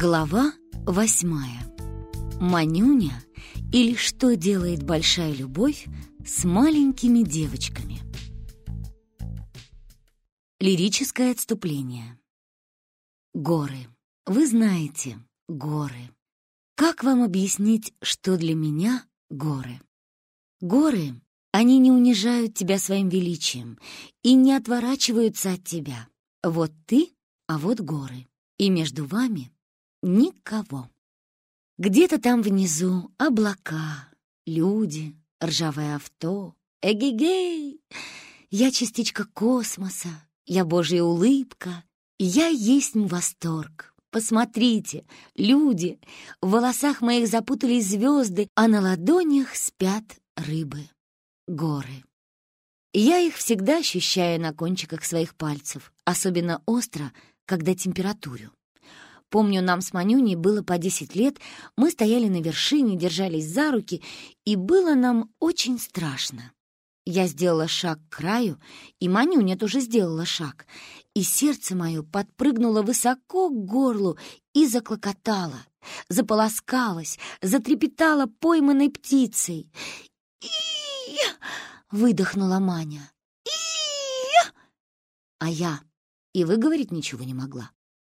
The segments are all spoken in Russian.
Глава восьмая. Манюня или что делает большая любовь с маленькими девочками. Лирическое отступление. Горы. Вы знаете, горы. Как вам объяснить, что для меня горы? Горы, они не унижают тебя своим величием и не отворачиваются от тебя. Вот ты, а вот горы. И между вами никого. Где-то там внизу облака, люди, ржавое авто. Эгегей! Я частичка космоса, я Божья улыбка, я есть восторг. Посмотрите, люди, в волосах моих запутались звезды, а на ладонях спят рыбы, горы. Я их всегда ощущаю на кончиках своих пальцев, особенно остро, когда температурю. Помню, нам с Манюней было по 10 лет, мы стояли на вершине, держались за руки, и было нам очень страшно. Я сделала шаг к краю, и Манюня тоже сделала шаг, и сердце мое подпрыгнуло высоко к горлу и заклокотало, заполоскалось, затрепетало пойманной птицей. и выдохнула Маня. и А я и выговорить ничего не могла.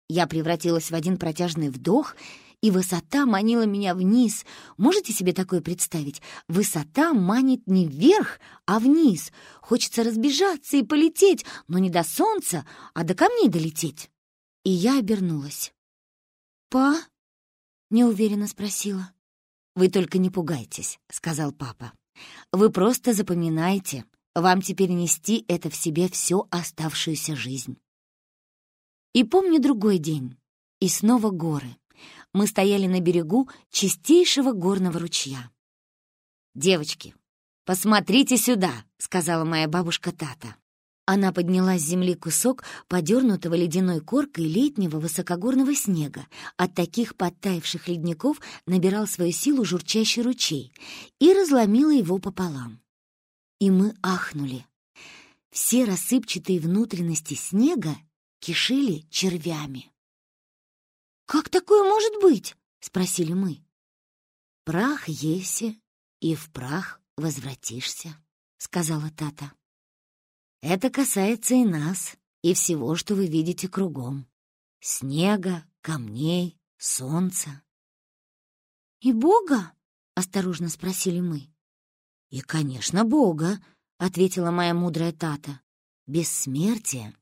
Я превратилась в один протяжный вдох, и высота манила меня вниз. Можете себе такое представить? Высота манит не вверх, а вниз. Хочется разбежаться и полететь, но не до солнца, а до камней долететь. И я обернулась. «Па?» — неуверенно спросила. «Вы только не пугайтесь», — сказал папа. «Вы просто запоминайте. Вам теперь нести это в себе всю оставшуюся жизнь». И помню другой день. И снова горы. Мы стояли на берегу чистейшего горного ручья. «Девочки, посмотрите сюда!» — сказала моя бабушка Тата. Она подняла с земли кусок подернутого ледяной коркой летнего высокогорного снега. От таких подтаявших ледников набирал свою силу журчащий ручей и разломила его пополам. И мы ахнули. Все рассыпчатые внутренности снега кишили червями. «Как такое может быть?» — спросили мы. «Прах еси, и в прах возвратишься», — сказала Тата. «Это касается и нас, и всего, что вы видите кругом. Снега, камней, солнца». «И Бога?» — осторожно спросили мы. «И, конечно, Бога», — ответила моя мудрая Тата. «Бессмертие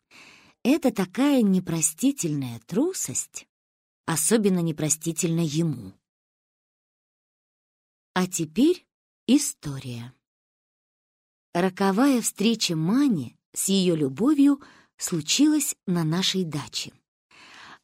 это такая непростительная трусость, особенно непростительна ему. А теперь история. Роковая встреча Мани с ее любовью случилась на нашей даче.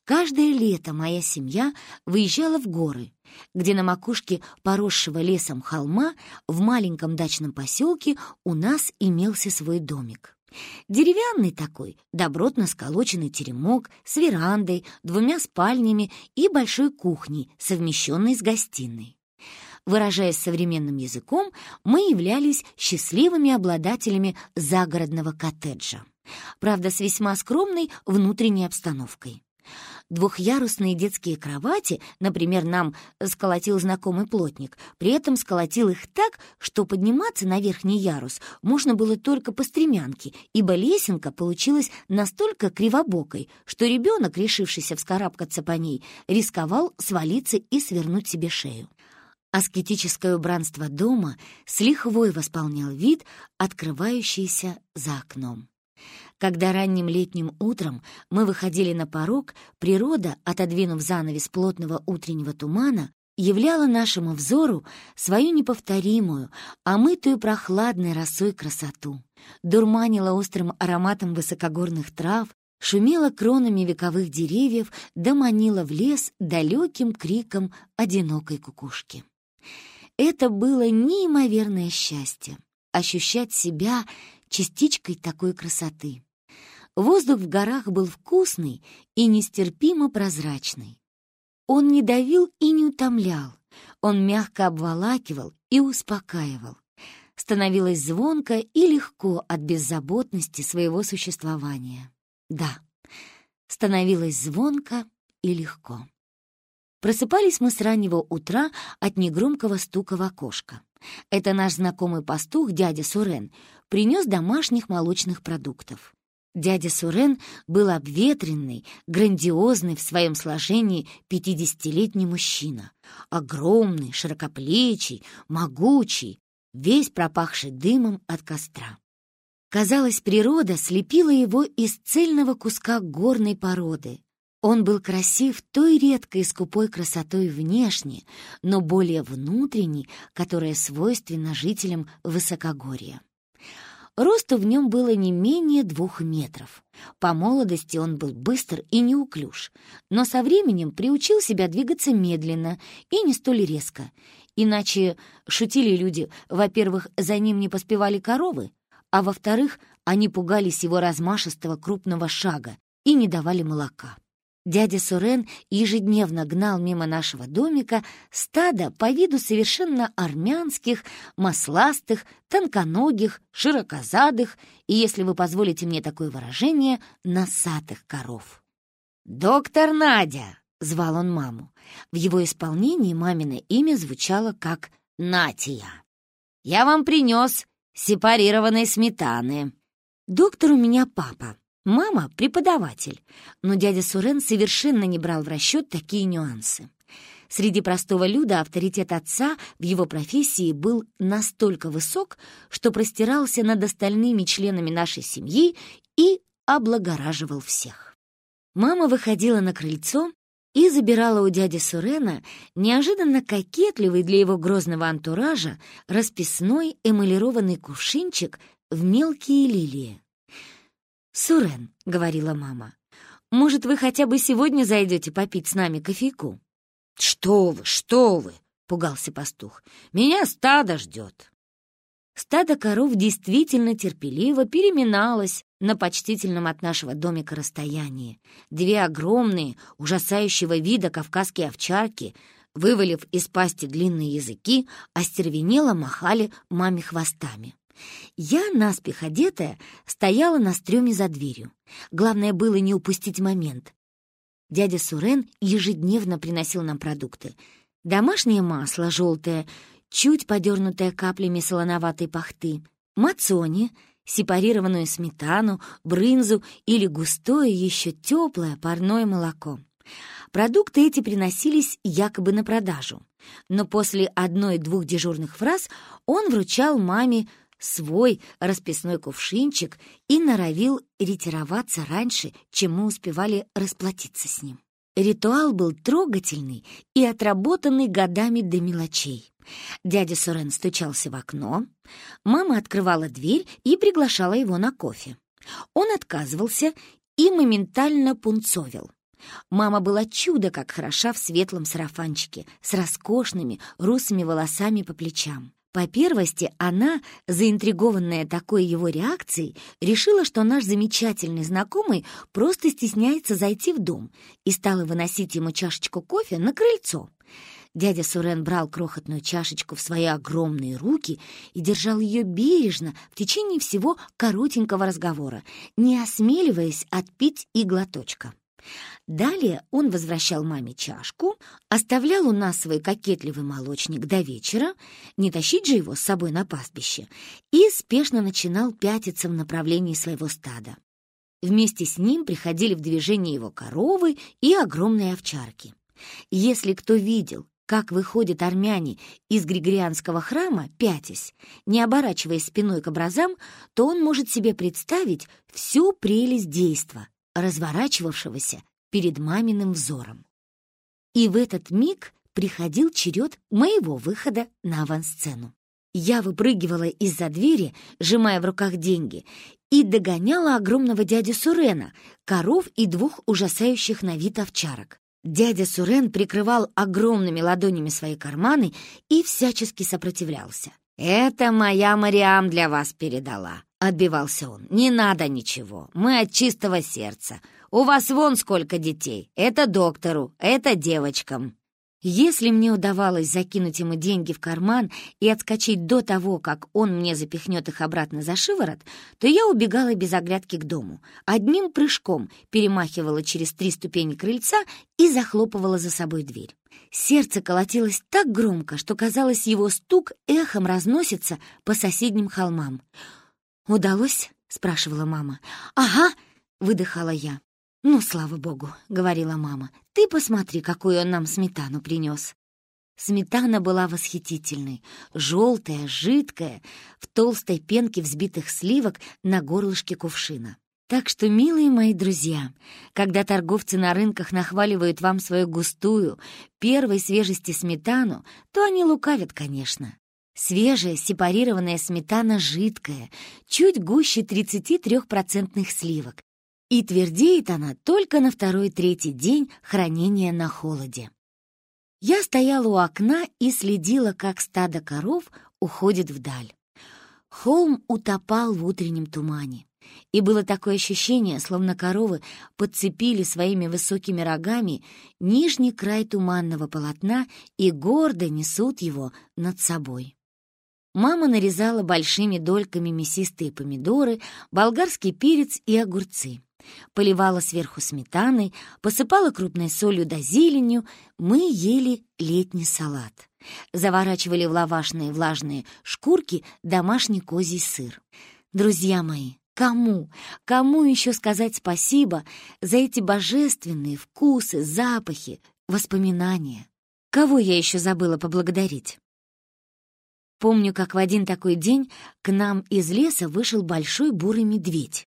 Каждое лето моя семья выезжала в горы, где на макушке поросшего лесом холма в маленьком дачном поселке у нас имелся свой домик. Деревянный такой, добротно сколоченный теремок с верандой, двумя спальнями и большой кухней, совмещенной с гостиной. Выражаясь современным языком, мы являлись счастливыми обладателями загородного коттеджа. Правда, с весьма скромной внутренней обстановкой. Двухъярусные детские кровати, например, нам сколотил знакомый плотник, при этом сколотил их так, что подниматься на верхний ярус можно было только по стремянке, ибо лесенка получилась настолько кривобокой, что ребенок, решившийся вскарабкаться по ней, рисковал свалиться и свернуть себе шею. Аскетическое убранство дома с лихвой восполнял вид, открывающийся за окном. Когда ранним летним утром мы выходили на порог, природа, отодвинув занавес плотного утреннего тумана, являла нашему взору свою неповторимую, омытую прохладной росой красоту, дурманила острым ароматом высокогорных трав, шумела кронами вековых деревьев, да манила в лес далеким криком одинокой кукушки. Это было неимоверное счастье — ощущать себя частичкой такой красоты. Воздух в горах был вкусный и нестерпимо прозрачный. Он не давил и не утомлял, он мягко обволакивал и успокаивал. Становилось звонко и легко от беззаботности своего существования. Да, становилось звонко и легко. Просыпались мы с раннего утра от негромкого стука в окошко. Это наш знакомый пастух, дядя Сурен, принес домашних молочных продуктов. Дядя Сурен был обветренный, грандиозный в своем сложении пятидесятилетний мужчина. Огромный, широкоплечий, могучий, весь пропахший дымом от костра. Казалось, природа слепила его из цельного куска горной породы. Он был красив той редкой скупой красотой внешне, но более внутренней, которая свойственна жителям высокогорья. Росту в нем было не менее двух метров. По молодости он был быстр и неуклюж, но со временем приучил себя двигаться медленно и не столь резко. Иначе, шутили люди, во-первых, за ним не поспевали коровы, а во-вторых, они пугались его размашистого крупного шага и не давали молока. Дядя Сурен ежедневно гнал мимо нашего домика стадо по виду совершенно армянских, масластых, тонконогих, широкозадых и, если вы позволите мне такое выражение, носатых коров. «Доктор Надя!» — звал он маму. В его исполнении мамино имя звучало как Натия. «Я вам принес сепарированной сметаны». «Доктор у меня папа», Мама — преподаватель, но дядя Сурен совершенно не брал в расчет такие нюансы. Среди простого люда авторитет отца в его профессии был настолько высок, что простирался над остальными членами нашей семьи и облагораживал всех. Мама выходила на крыльцо и забирала у дяди Сурена неожиданно кокетливый для его грозного антуража расписной эмалированный кувшинчик в мелкие лилии. «Сурен», — говорила мама, — «может, вы хотя бы сегодня зайдете попить с нами кофейку?» «Что вы, что вы!» — пугался пастух. «Меня стадо ждет!» Стадо коров действительно терпеливо переминалось на почтительном от нашего домика расстоянии. Две огромные, ужасающего вида кавказские овчарки, вывалив из пасти длинные языки, остервенело махали маме хвостами. Я, наспех одетая, стояла на стреме за дверью. Главное было не упустить момент. Дядя Сурен ежедневно приносил нам продукты. Домашнее масло желтое, чуть подернутое каплями солоноватой пахты, мацони, сепарированную сметану, брынзу или густое, еще теплое парное молоко. Продукты эти приносились якобы на продажу. Но после одной-двух дежурных фраз он вручал маме свой расписной кувшинчик и норовил ретироваться раньше, чем мы успевали расплатиться с ним. Ритуал был трогательный и отработанный годами до мелочей. Дядя Сурен стучался в окно, мама открывала дверь и приглашала его на кофе. Он отказывался и моментально пунцовил. Мама была чудо как хороша в светлом сарафанчике с роскошными русыми волосами по плечам. По первости, она, заинтригованная такой его реакцией, решила, что наш замечательный знакомый просто стесняется зайти в дом и стала выносить ему чашечку кофе на крыльцо. Дядя Сурен брал крохотную чашечку в свои огромные руки и держал ее бережно в течение всего коротенького разговора, не осмеливаясь отпить и глоточка. Далее он возвращал маме чашку, оставлял у нас свой кокетливый молочник до вечера, не тащить же его с собой на пастбище, и спешно начинал пятиться в направлении своего стада. Вместе с ним приходили в движение его коровы и огромные овчарки. Если кто видел, как выходят армяне из Григорианского храма, пятясь, не оборачиваясь спиной к образам, то он может себе представить всю прелесть действа, разворачивавшегося перед маминым взором. И в этот миг приходил черед моего выхода на авансцену. Я выпрыгивала из-за двери, сжимая в руках деньги, и догоняла огромного дядю Сурена, коров и двух ужасающих на вид овчарок. Дядя Сурен прикрывал огромными ладонями свои карманы и всячески сопротивлялся. «Это моя Мариам для вас передала», — отбивался он. «Не надо ничего, мы от чистого сердца. У вас вон сколько детей. Это доктору, это девочкам». Если мне удавалось закинуть ему деньги в карман и отскочить до того, как он мне запихнет их обратно за шиворот, то я убегала без оглядки к дому, одним прыжком перемахивала через три ступени крыльца и захлопывала за собой дверь. Сердце колотилось так громко, что, казалось, его стук эхом разносится по соседним холмам. «Удалось?» — спрашивала мама. «Ага!» — выдыхала я. «Ну, слава богу», — говорила мама, — «ты посмотри, какую он нам сметану принес». Сметана была восхитительной, желтая, жидкая, в толстой пенке взбитых сливок на горлышке кувшина. Так что, милые мои друзья, когда торговцы на рынках нахваливают вам свою густую, первой свежести сметану, то они лукавят, конечно. Свежая, сепарированная сметана жидкая, чуть гуще 33% сливок, и твердеет она только на второй-третий день хранения на холоде. Я стояла у окна и следила, как стадо коров уходит вдаль. Холм утопал в утреннем тумане, и было такое ощущение, словно коровы подцепили своими высокими рогами нижний край туманного полотна и гордо несут его над собой. Мама нарезала большими дольками мясистые помидоры, болгарский перец и огурцы поливала сверху сметаной, посыпала крупной солью да зеленью, мы ели летний салат. Заворачивали в лавашные влажные шкурки домашний козий сыр. Друзья мои, кому, кому еще сказать спасибо за эти божественные вкусы, запахи, воспоминания? Кого я еще забыла поблагодарить? Помню, как в один такой день к нам из леса вышел большой бурый медведь.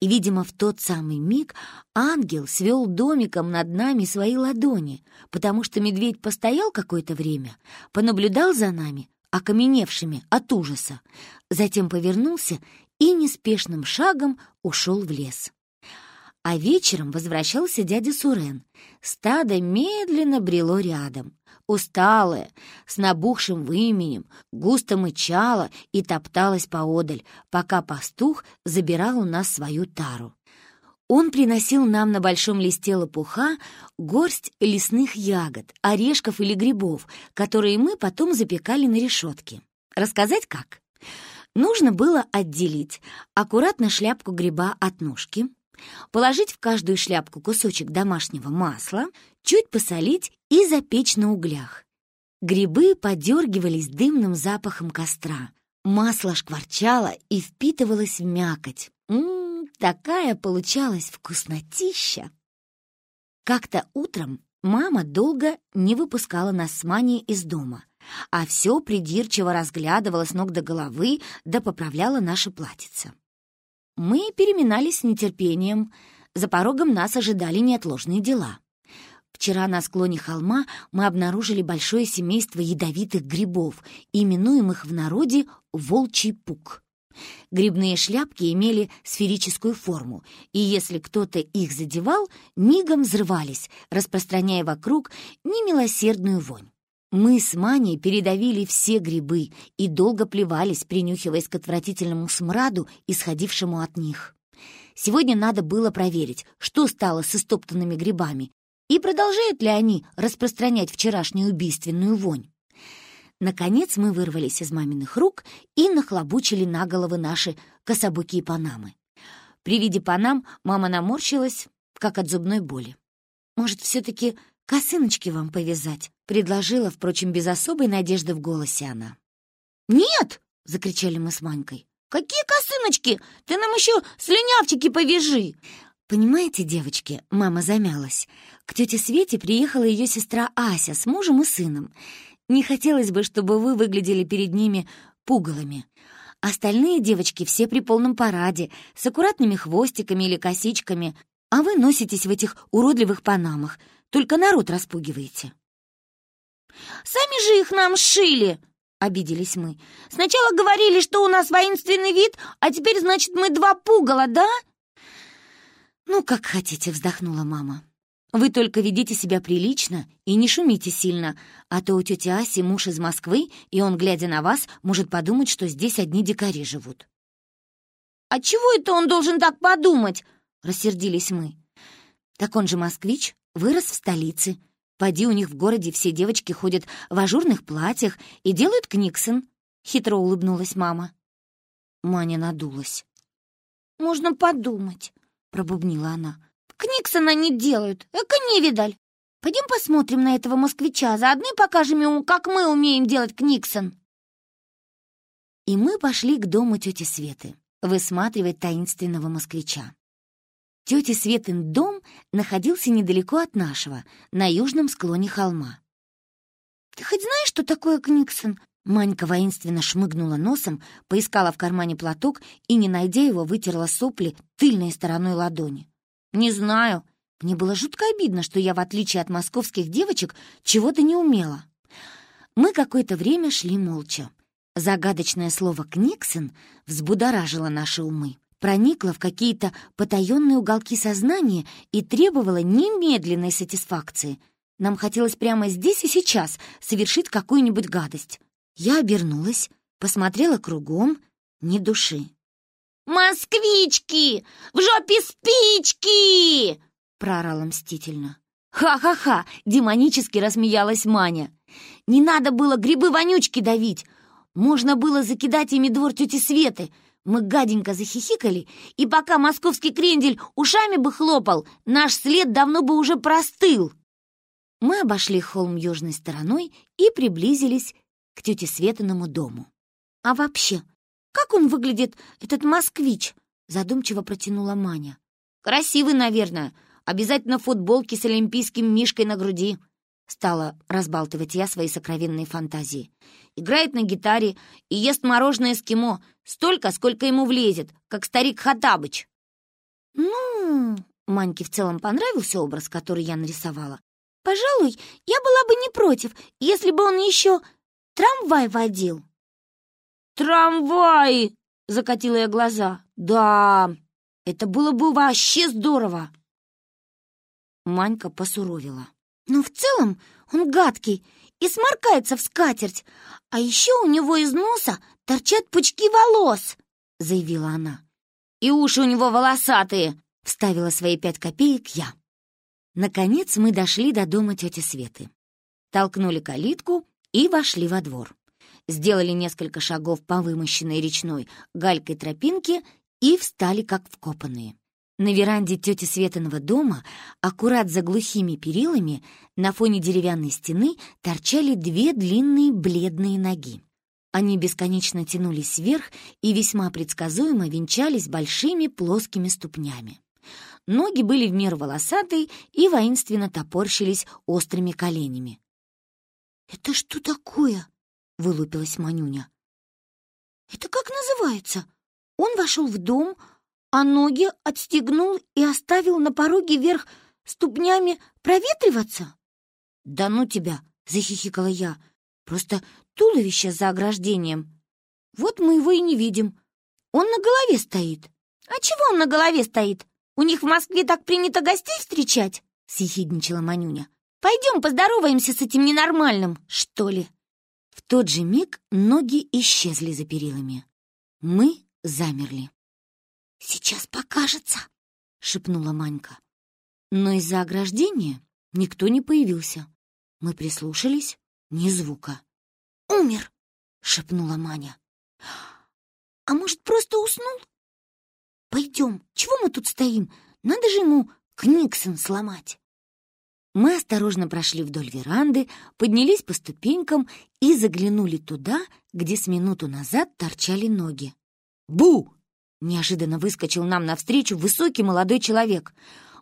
И, видимо, в тот самый миг ангел свел домиком над нами свои ладони, потому что медведь постоял какое-то время, понаблюдал за нами, окаменевшими от ужаса, затем повернулся и неспешным шагом ушел в лес. А вечером возвращался дядя Сурен. Стадо медленно брело рядом. Усталое, с набухшим выменем, густо мычало и топталось поодаль, пока пастух забирал у нас свою тару. Он приносил нам на большом листе лопуха горсть лесных ягод, орешков или грибов, которые мы потом запекали на решетке. Рассказать как? Нужно было отделить аккуратно шляпку гриба от ножки, Положить в каждую шляпку кусочек домашнего масла, чуть посолить и запечь на углях. Грибы подергивались дымным запахом костра. Масло шкварчало и впитывалось в мякоть. Ммм, такая получалась вкуснотища! Как-то утром мама долго не выпускала нас с Маней из дома, а все придирчиво разглядывала с ног до головы да поправляла наше платьице. Мы переминались с нетерпением. За порогом нас ожидали неотложные дела. Вчера на склоне холма мы обнаружили большое семейство ядовитых грибов, именуемых в народе волчий пук. Грибные шляпки имели сферическую форму, и если кто-то их задевал, мигом взрывались, распространяя вокруг немилосердную вонь. Мы с Маней передавили все грибы и долго плевались, принюхиваясь к отвратительному смраду, исходившему от них. Сегодня надо было проверить, что стало с истоптанными грибами и продолжают ли они распространять вчерашнюю убийственную вонь. Наконец мы вырвались из маминых рук и нахлобучили на головы наши кособокие панамы. При виде панам мама наморщилась, как от зубной боли. Может, все-таки косыночки вам повязать?» — предложила, впрочем, без особой надежды в голосе она. «Нет!» — закричали мы с Манькой. «Какие косыночки? Ты нам еще слюнявчики повяжи!» «Понимаете, девочки?» — мама замялась. К тете Свете приехала ее сестра Ася с мужем и сыном. Не хотелось бы, чтобы вы выглядели перед ними пугалами. Остальные девочки все при полном параде, с аккуратными хвостиками или косичками, а вы носитесь в этих уродливых панамах, только народ распугиваете». «Сами же их нам шили!» — обиделись мы. «Сначала говорили, что у нас воинственный вид, а теперь, значит, мы два пугала, да?» «Ну, как хотите», — вздохнула мама. «Вы только ведите себя прилично и не шумите сильно, а то у тети Аси муж из Москвы, и он, глядя на вас, может подумать, что здесь одни дикари живут». «А чего это он должен так подумать?» — рассердились мы. «Так он же москвич, вырос в столице», — Поди у них в городе все девочки ходят в ажурных платьях и делают книксон», — хитро улыбнулась мама. Маня надулась. «Можно подумать», — пробубнила она. «Книксона не делают, эко невидаль. Пойдем посмотрим на этого москвича, заодно и покажем ему, как мы умеем делать книксон». И мы пошли к дому тети Светы, высматривать таинственного москвича. Тети Светин дом находился недалеко от нашего, на южном склоне холма. «Ты хоть знаешь, что такое Книксон?» Манька воинственно шмыгнула носом, поискала в кармане платок и, не найдя его, вытерла сопли тыльной стороной ладони. «Не знаю. Мне было жутко обидно, что я, в отличие от московских девочек, чего-то не умела». Мы какое-то время шли молча. Загадочное слово «книксон» взбудоражило наши умы проникла в какие-то потаенные уголки сознания и требовала немедленной сатисфакции. Нам хотелось прямо здесь и сейчас совершить какую-нибудь гадость. Я обернулась, посмотрела кругом, ни души. «Москвички! В жопе спички!» — проорала мстительно. «Ха-ха-ха!» — демонически рассмеялась Маня. «Не надо было грибы-вонючки давить. Можно было закидать ими двор тети Светы. Мы гаденько захихикали, и пока московский крендель ушами бы хлопал, наш след давно бы уже простыл. Мы обошли холм южной стороной и приблизились к тете Светаному дому. «А вообще, как он выглядит, этот москвич?» задумчиво протянула Маня. «Красивый, наверное. Обязательно футболки с олимпийским мишкой на груди», Стала разбалтывать я свои сокровенные фантазии. Играет на гитаре и ест мороженое эскимо столько, сколько ему влезет, как старик Хатабыч. «Ну...» — Маньке в целом понравился образ, который я нарисовала. «Пожалуй, я была бы не против, если бы он еще трамвай водил». «Трамвай!» — закатила я глаза. «Да, это было бы вообще здорово!» Манька посуровила. Но в целом он гадкий и сморкается в скатерть, а еще у него из носа торчат пучки волос», — заявила она. «И уши у него волосатые», — вставила свои пять копеек я. Наконец мы дошли до дома тети Светы. Толкнули калитку и вошли во двор. Сделали несколько шагов по вымощенной речной галькой тропинке и встали как вкопанные. На веранде тети Светиного дома, аккурат за глухими перилами, на фоне деревянной стены торчали две длинные бледные ноги. Они бесконечно тянулись вверх и весьма предсказуемо венчались большими плоскими ступнями. Ноги были в меру волосатые и воинственно топорщились острыми коленями. «Это что такое?» — вылупилась Манюня. «Это как называется? Он вошел в дом, а ноги отстегнул и оставил на пороге вверх ступнями проветриваться? «Да ну тебя!» — захихикала я. «Просто туловище за ограждением. Вот мы его и не видим. Он на голове стоит». «А чего он на голове стоит? У них в Москве так принято гостей встречать?» — съехидничала Манюня. «Пойдем поздороваемся с этим ненормальным, что ли?» В тот же миг ноги исчезли за перилами. Мы замерли. «Сейчас покажется», — шепнула Манька. Но из-за ограждения никто не появился. Мы прислушались, ни звука. «Умер», — шепнула Маня. «А может, просто уснул? Пойдем, чего мы тут стоим? Надо же ему Книксон сломать». Мы осторожно прошли вдоль веранды, поднялись по ступенькам и заглянули туда, где с минуту назад торчали ноги. «Бу!» Неожиданно выскочил нам навстречу высокий молодой человек.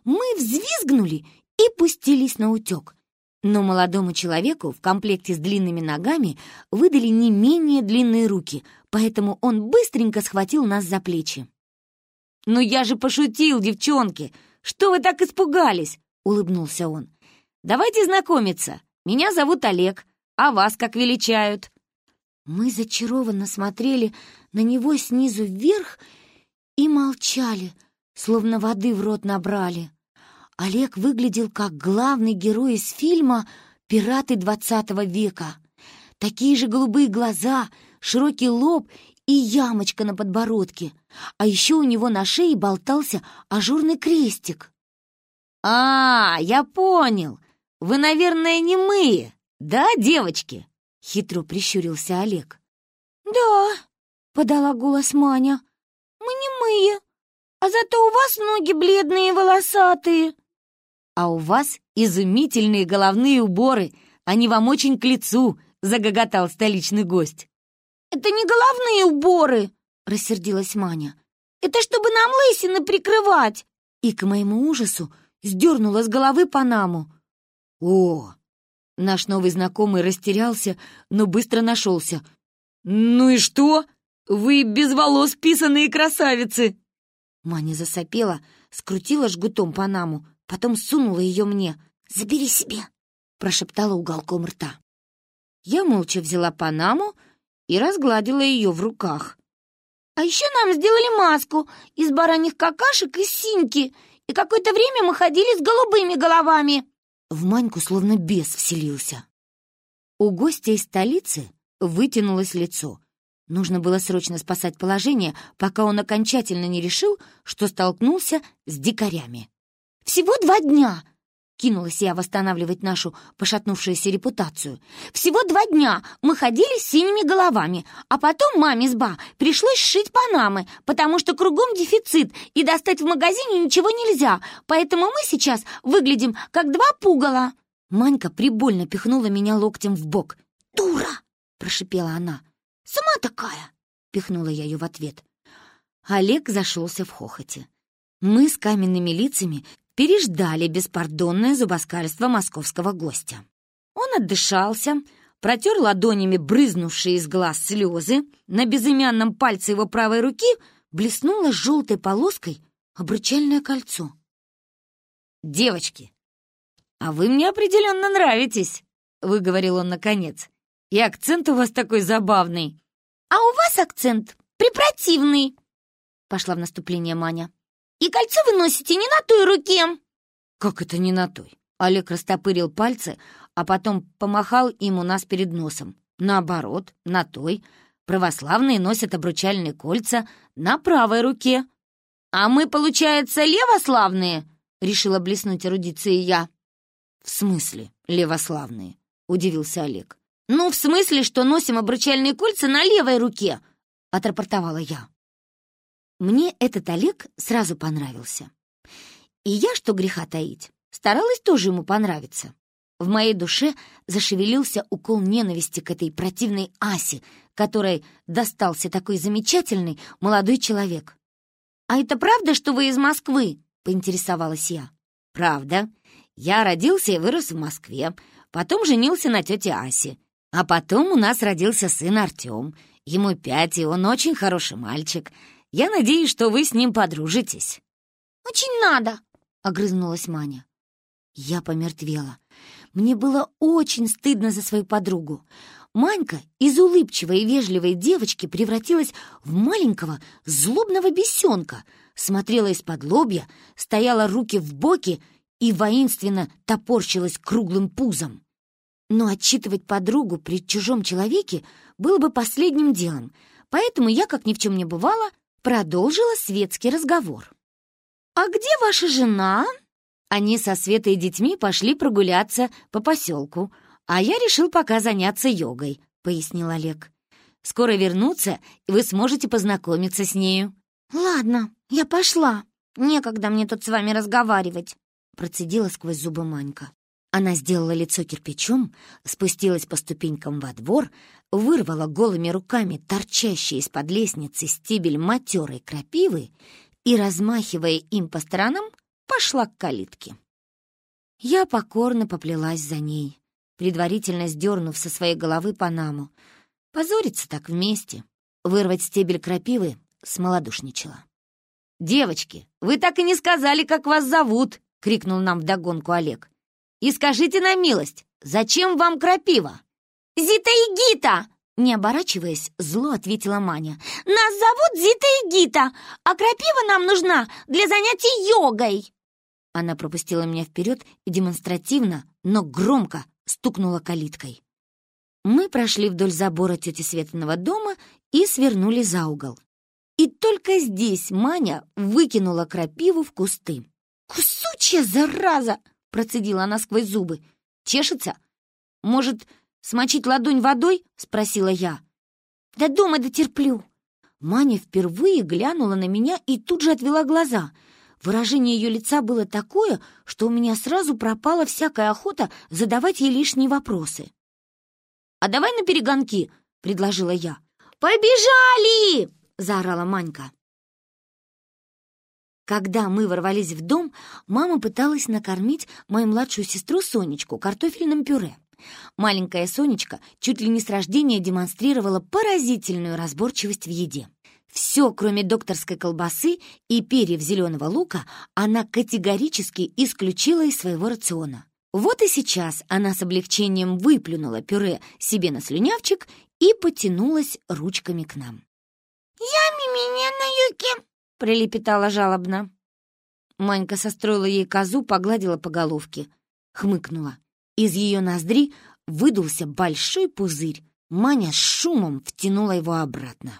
Мы взвизгнули и пустились на утек. Но молодому человеку в комплекте с длинными ногами выдали не менее длинные руки, поэтому он быстренько схватил нас за плечи. «Ну я же пошутил, девчонки! Что вы так испугались?» — улыбнулся он. «Давайте знакомиться. Меня зовут Олег, а вас как величают?» Мы зачарованно смотрели на него снизу вверх и молчали, словно воды в рот набрали. Олег выглядел как главный герой из фильма «Пираты двадцатого века». Такие же голубые глаза, широкий лоб и ямочка на подбородке. А еще у него на шее болтался ажурный крестик. «А, я понял! вы, наверное, не мы, да, девочки?» — хитро прищурился Олег. «Да», — подала голос Маня, — «мы не мые, а зато у вас ноги бледные и волосатые». «А у вас изумительные головные уборы, они вам очень к лицу», — загоготал столичный гость. «Это не головные уборы», — рассердилась Маня. «Это чтобы нам лысины прикрывать!» И, к моему ужасу, сдернула с головы Панаму. «О!» Наш новый знакомый растерялся, но быстро нашелся. «Ну и что? Вы без волос писаные красавицы!» Маня засопела, скрутила жгутом Панаму, потом сунула ее мне. «Забери себе!» — прошептала уголком рта. Я молча взяла Панаму и разгладила ее в руках. «А еще нам сделали маску из бараньих какашек и синьки, и какое-то время мы ходили с голубыми головами». В Маньку словно бес вселился. У гостя из столицы вытянулось лицо. Нужно было срочно спасать положение, пока он окончательно не решил, что столкнулся с дикарями. «Всего два дня!» Кинулась я восстанавливать нашу пошатнувшуюся репутацию. «Всего два дня мы ходили с синими головами, а потом маме с Ба пришлось сшить панамы, потому что кругом дефицит, и достать в магазине ничего нельзя, поэтому мы сейчас выглядим как два пугала». Манька прибольно пихнула меня локтем в бок. «Дура!» — прошипела она. «Сама такая!» — пихнула я ее в ответ. Олег зашелся в хохоте. Мы с каменными лицами переждали беспардонное зубоскальство московского гостя. Он отдышался, протер ладонями брызнувшие из глаз слезы, на безымянном пальце его правой руки блеснуло желтой полоской обручальное кольцо. «Девочки, а вы мне определенно нравитесь», — выговорил он наконец. «И акцент у вас такой забавный». «А у вас акцент препротивный», — пошла в наступление Маня. И кольцо вы носите не на той руке!» «Как это не на той?» Олег растопырил пальцы, а потом помахал им у нас перед носом. Наоборот, на той. Православные носят обручальные кольца на правой руке. «А мы, получается, левославные?» — решила блеснуть эрудицией я. «В смысле левославные?» — удивился Олег. «Ну, в смысле, что носим обручальные кольца на левой руке!» — отрапортовала я. Мне этот Олег сразу понравился. И я, что греха таить, старалась тоже ему понравиться. В моей душе зашевелился укол ненависти к этой противной Асе, которой достался такой замечательный молодой человек. «А это правда, что вы из Москвы?» — поинтересовалась я. «Правда. Я родился и вырос в Москве, потом женился на тете Асе, а потом у нас родился сын Артем. Ему пять, и он очень хороший мальчик. Я надеюсь, что вы с ним подружитесь». «Очень надо», — огрызнулась Маня. Я помертвела. Мне было очень стыдно за свою подругу. Манька из улыбчивой и вежливой девочки превратилась в маленького злобного бесенка, смотрела из-под лобья, стояла руки в боки и воинственно топорщилась круглым пузом. Но отчитывать подругу при чужом человеке было бы последним делом, поэтому я, как ни в чем не бывало, продолжила светский разговор. «А где ваша жена?» Они со Светой и детьми пошли прогуляться по поселку, а я решил пока заняться йогой, — пояснил Олег. «Скоро вернутся, и вы сможете познакомиться с нею». «Ладно, я пошла. Некогда мне тут с вами разговаривать», — процедила сквозь зубы Манька. Она сделала лицо кирпичом, спустилась по ступенькам во двор, вырвала голыми руками торчащий из-под лестницы стебель матерой крапивы и, размахивая им по сторонам, пошла к калитке. Я покорно поплелась за ней, предварительно сдернув со своей головы панаму. Позориться так вместе, вырвать стебель крапивы смолодушничала. «Девочки, вы так и не сказали, как вас зовут!» — крикнул нам вдогонку Олег. И скажите на милость, зачем вам крапива?» «Зита и Гита!» Не оборачиваясь, зло ответила Маня. «Нас зовут Зита и Гита, а крапива нам нужна для занятий йогой!» Она пропустила меня вперед и демонстративно, но громко стукнула калиткой. Мы прошли вдоль забора тети Светиного дома и свернули за угол. И только здесь Маня выкинула крапиву в кусты. «Кусучая зараза!» Процедила она сквозь зубы. чешется. Может, смочить ладонь водой?» — спросила я. «До дома дотерплю». Маня впервые глянула на меня и тут же отвела глаза. Выражение ее лица было такое, что у меня сразу пропала всякая охота задавать ей лишние вопросы. «А давай на перегонки», — предложила я. «Побежали!» — заорала Манька. Когда мы ворвались в дом, мама пыталась накормить мою младшую сестру Сонечку картофельным пюре. Маленькая Сонечка чуть ли не с рождения демонстрировала поразительную разборчивость в еде. Все, кроме докторской колбасы и перьев зеленого лука, она категорически исключила из своего рациона. Вот и сейчас она с облегчением выплюнула пюре себе на слюнявчик и потянулась ручками к нам. «Ями меня на юге!» — пролепетала жалобно. Манька состроила ей козу, погладила по головке, хмыкнула. Из ее ноздри выдулся большой пузырь. Маня с шумом втянула его обратно.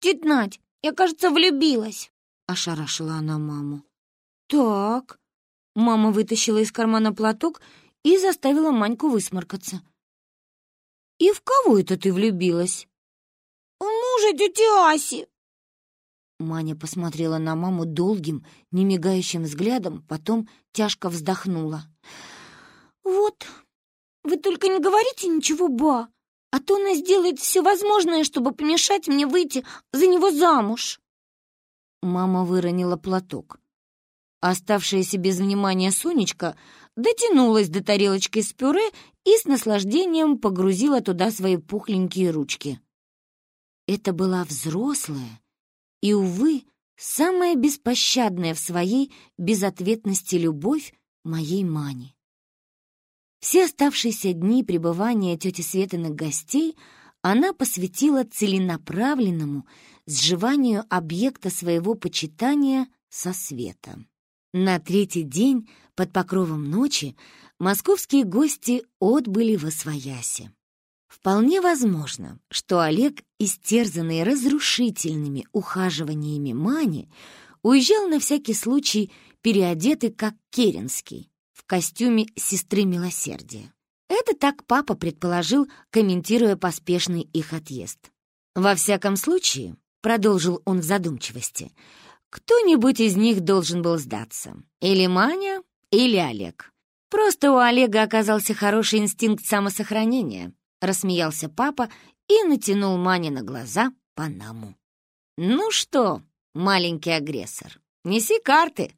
«Тетя Надь, я, кажется, влюбилась!» — ошарашила она маму. «Так...» Мама вытащила из кармана платок и заставила Маньку высморкаться. «И в кого это ты влюбилась?» «В мужа тети Аси!» Маня посмотрела на маму долгим, немигающим взглядом, потом тяжко вздохнула. «Вот, вы только не говорите ничего, ба, а то она сделает все возможное, чтобы помешать мне выйти за него замуж». Мама выронила платок. Оставшаяся без внимания Сонечка дотянулась до тарелочки с пюре и с наслаждением погрузила туда свои пухленькие ручки. Это была взрослая и, увы, самая беспощадная в своей безответности любовь моей Мани. Все оставшиеся дни пребывания тети Светиных гостей она посвятила целенаправленному сживанию объекта своего почитания со светом. На третий день под покровом ночи московские гости отбыли во свояси. Вполне возможно, что Олег, истерзанный разрушительными ухаживаниями Мани, уезжал на всякий случай переодетый как Керенский, костюме сестры милосердия. Это так папа предположил, комментируя поспешный их отъезд. «Во всяком случае», — продолжил он в задумчивости, «кто-нибудь из них должен был сдаться. Или Маня, или Олег. Просто у Олега оказался хороший инстинкт самосохранения», — рассмеялся папа и натянул Мане на глаза Панаму. «Ну что, маленький агрессор, неси карты.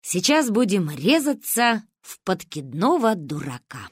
Сейчас будем резаться в подкидного дурака.